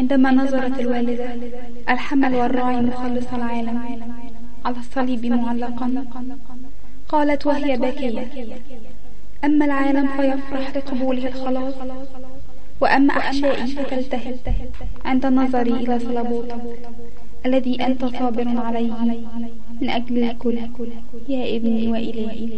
عندما نظرت الوالدة الحمل والراعي مخلص العالم على الصليب معلقا. قالت وهي باكية أما العالم فيفرح لقبوله الخلاص وأما أحشائي فتلتهب عند نظري إلى صلبوت الذي أنت صابر عليه من أجل الكل يا ابني وإلهي.